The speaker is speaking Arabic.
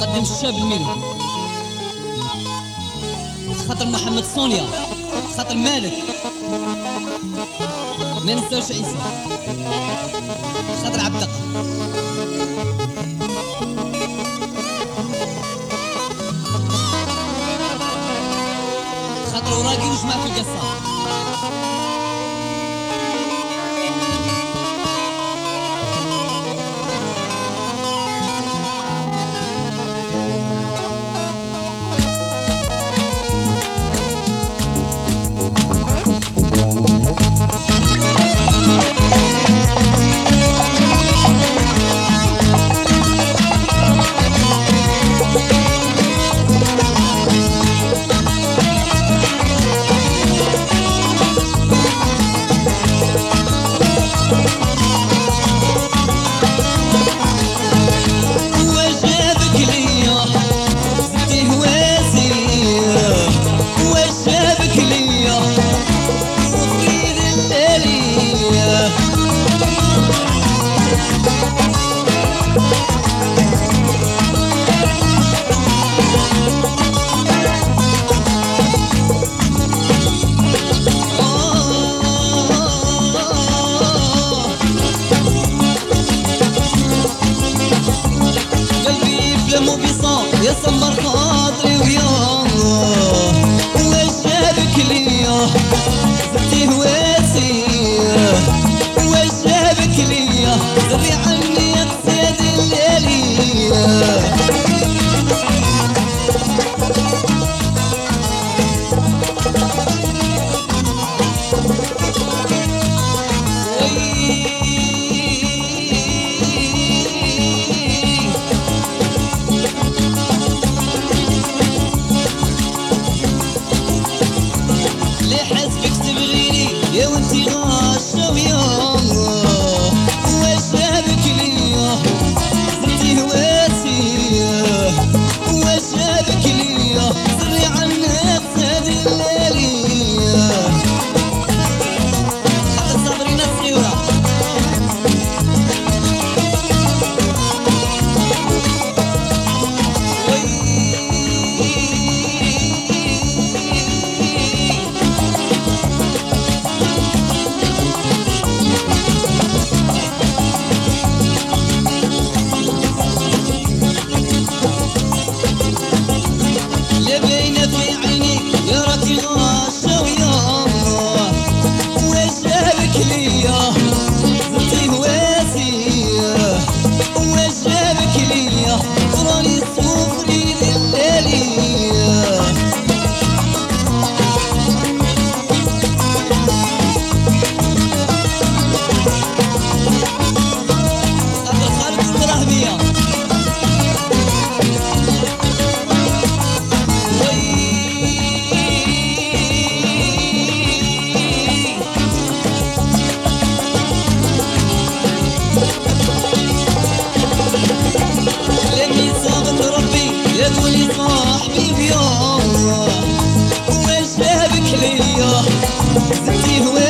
تقدم الشاب الميلو خاطر محمد صونيا خاطر مالك. ما ننساوش عيسى. خاطر عبد خاطر وراقي وجماعة القصة. شمو بيصاب يسمر خاطري وياه صاحبي اليوم وين سببك ليا زدتي هواك